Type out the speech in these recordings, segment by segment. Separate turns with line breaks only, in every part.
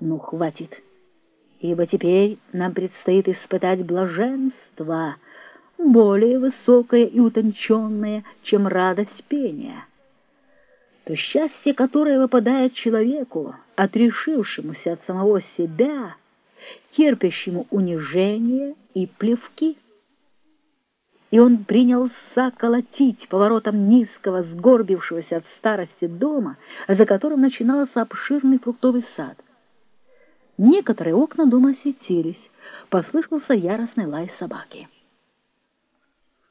Ну, хватит, ибо теперь нам предстоит испытать блаженство, более высокое и утонченное, чем радость пения. То счастье, которое выпадает человеку, отрешившемуся от самого себя, терпящему унижение и плевки. И он принялся колотить поворотом низкого, сгорбившегося от старости дома, за которым начинался обширный фруктовый сад. Некоторые окна дома осветились, послышался яростный лай собаки.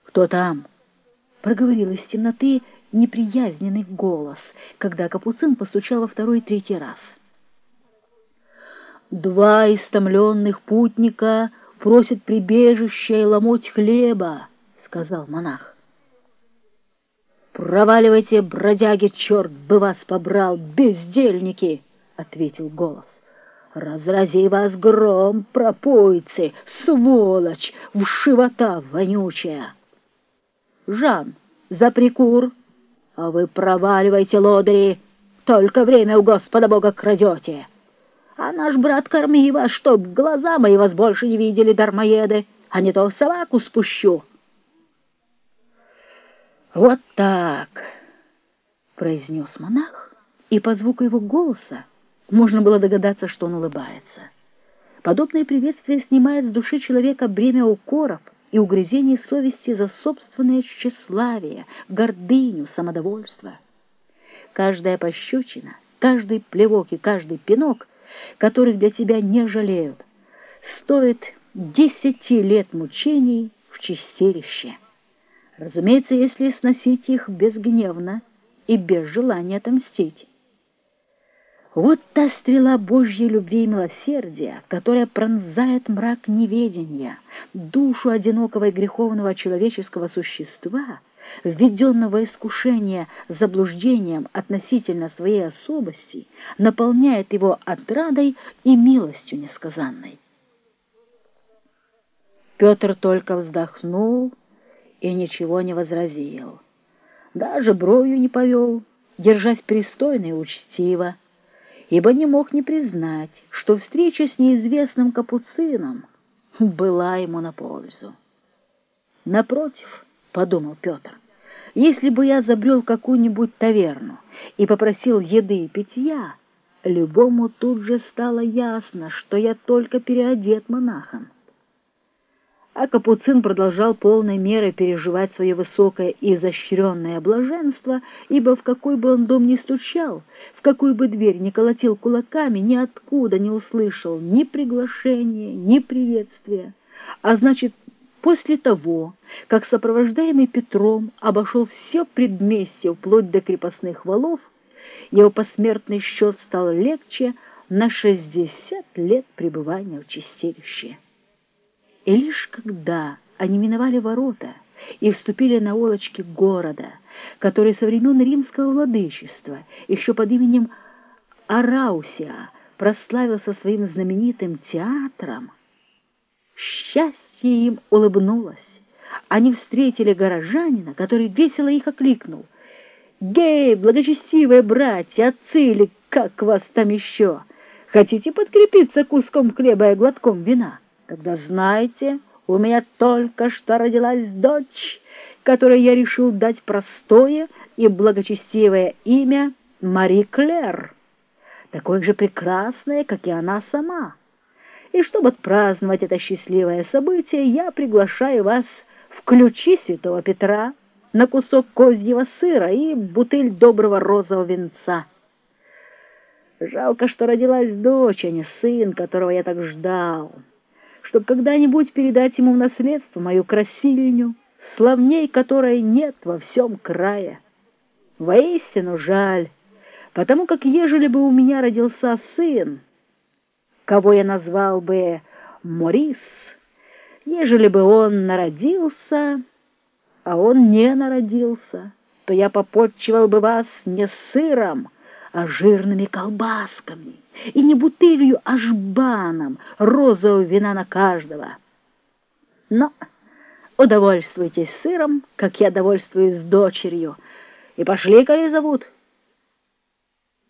«Кто там?» — проговорил из темноты неприязненный голос, когда Капуцин постучал во второй и третий раз. «Два истомленных путника просят прибежища и ломоть хлеба», — сказал монах. «Проваливайте, бродяги, черт бы вас побрал, бездельники!» — ответил голос. «Разрази вас гром, пропойцы, сволочь, вшивота вонючая!» «Жан, за прикур!» «А вы проваливайте, лодыри, только время у Господа Бога крадете!» «А наш брат корми вас, чтоб глаза мои вас больше не видели, дармоеды, а не то собаку спущу!» «Вот так!» — произнес монах, и по звуку его голоса можно было догадаться, что он улыбается. Подобное приветствие снимает с души человека бремя укоров и угрызений совести за собственное тщеславие, гордыню, самодовольство. Каждая пощечина, каждый плевок и каждый пинок, которых для тебя не жалеют, стоит десяти лет мучений в чистилище. Разумеется, если сносить их безгневно и без желания отомстить. Вот та стрела Божьей любви и милосердия, которая пронзает мрак неведения, душу одинокого и греховного человеческого существа, введенного искушения заблуждением относительно своей особости, наполняет его отрадой и милостью несказанной. Петр только вздохнул и ничего не возразил. Даже бровью не повел, держась пристойно и учтиво, ибо не мог не признать, что встреча с неизвестным капуцином была ему на пользу. «Напротив», — подумал Петр, — «если бы я забрел какую-нибудь таверну и попросил еды и питья, любому тут же стало ясно, что я только переодет монахом». А Капуцин продолжал полной мерой переживать свое высокое и изощренное блаженство, ибо в какой бы он дом ни стучал, в какую бы дверь ни колотил кулаками, ниоткуда не услышал ни приглашения, ни приветствия. А значит, после того, как сопровождаемый Петром обошел все предместье вплоть до крепостных валов, его посмертный счет стал легче на шестьдесят лет пребывания в чистилище. И лишь когда они миновали ворота и вступили на улочки города, который со времен римского владычества еще под именем Араусия прославился своим знаменитым театром, счастье им улыбнулось. Они встретили горожанина, который весело их окликнул. «Гей, благочестивые братья, отцы или как вас там еще? Хотите подкрепиться куском хлеба и глотком вина?» Когда знаете, у меня только что родилась дочь, которой я решил дать простое и благочестивое имя Мари Клер, такое же прекрасное, как и она сама. И чтобы отпраздновать это счастливое событие, я приглашаю вас в ключи святого Петра на кусок козьего сыра и бутыль доброго розового венца. Жалко, что родилась дочь, а не сын, которого я так ждал чтобы когда-нибудь передать ему в наследство мою красильню, славней которой нет во всем крае. Воистину жаль, потому как ежели бы у меня родился сын, кого я назвал бы Морис, ежели бы он народился, а он не народился, то я попотчевал бы вас не сыром, а жирными колбасками, и не бутылью, а жбаном розового вина на каждого. Но удовольствуйтесь сыром, как я довольствуюсь дочерью, и пошли, коли зовут,